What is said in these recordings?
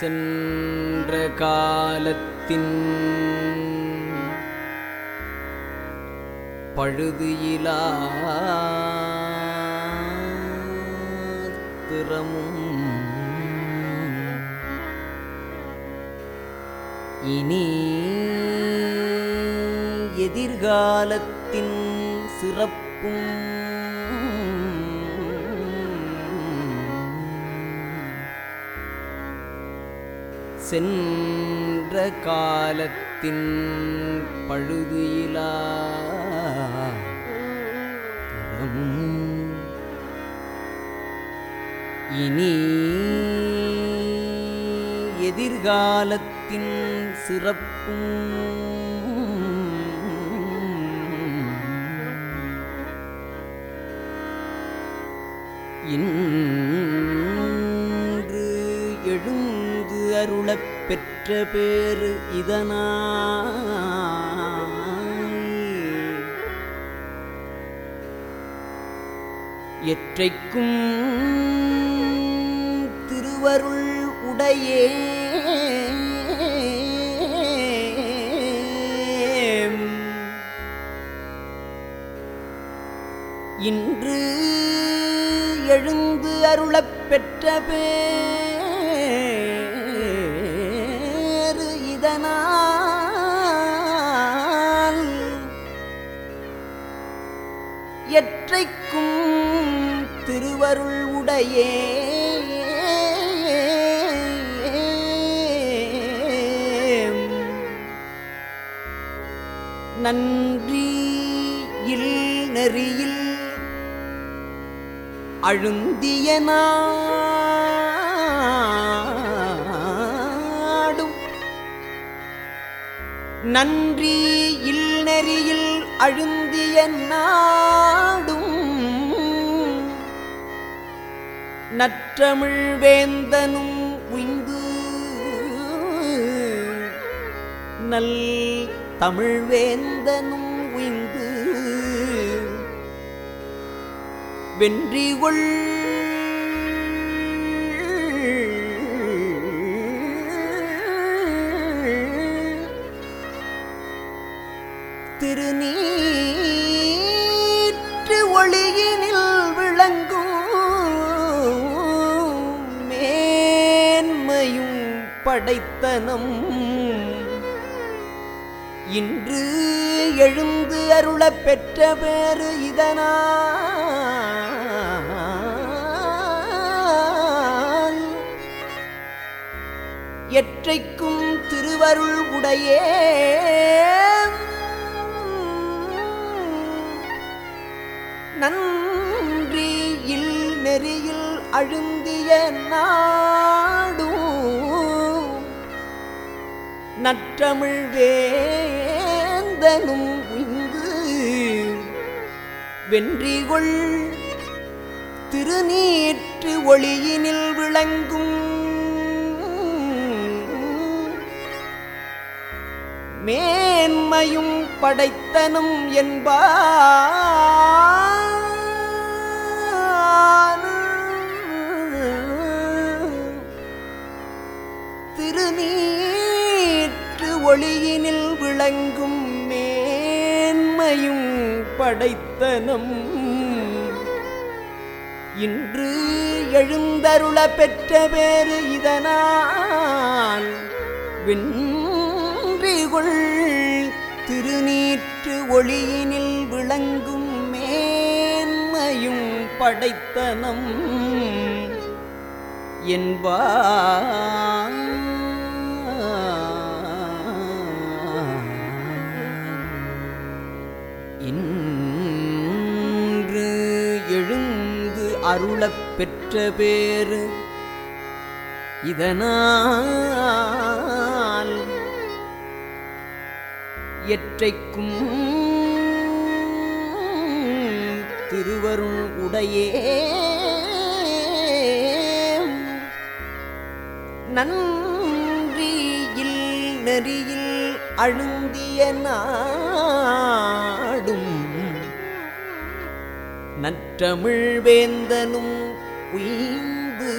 சென்ற காலத்தின் பழுது இலா திறமும் இனி எதிர்காலத்தின் சிறப்பும் சென்ற காலத்தின் பழுது இனி எதிர்காலத்தின் சிறப்பும் இன்று எழும் அருளப் பெற்ற பேரு இதனாய். எற்றைக்கும் திருவருள் உடையே. இன்று எழுந்து அருளப் பெற்ற பேர் எற்றைக்கும் திருவருள் உடையே. நன்றி இல் நெறியில் அழுந்திய நாடும். நன்றி இல் அழுந்திய நாடும் நற்றமிழ் வேந்தனும் உய்ந்து நல் தமிழ் வேந்தனும் உய்ந்து வென்றிகொள் திருநீற்று ஒளியினில் விளங்கும் மேன்மையும் படைத்தனம். இன்று எழுந்து அருள பெற்ற பேரு இதனால். எற்றைக்கும் திருவருள் உடையே நன்றியில் நெறியில் அழுந்திய நாடும் நற்றமிழ் வேந்தனும் இங்கு வென்றிகொள். திருநீற்று ஒளியினில் விளங்கும் மேன்மையும் படைத்தனும் என்பார் விளங்கும் மேன்மையும் படைத்தனம். இன்று எழுந்தருள பெற்ற பேரு இதனால் வென்றிகொள் திருநீற்று ஒளியினில் விளங்கும் மேன்மையும் படைத்தனம். என்பான் அருளப் பெற்ற பேரு இதனால் எற்றைக்கும் திருவருள் உடையே. நன்றியில் நெறியில் அழுந்திய நான் நற்றமிழ் வேந்தனும் உய்ந்து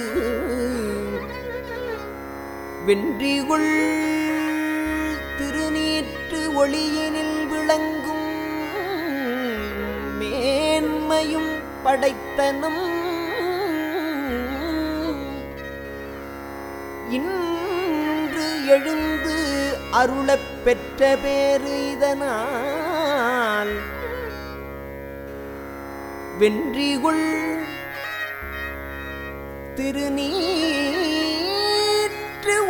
வென்றிகுள் திருநீற்று ஒளியினில் விளங்கும் மேன்மையும் படைத்தனும் இன்று எழுந்து அருளப் பெற்ற பேறு இதனால் வென்றிகுள் திருநீற்று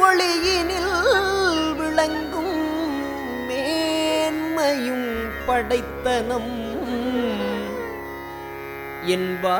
ஒளியினில் விளங்கும் மேன்மையும் படைத்தனம். என்பா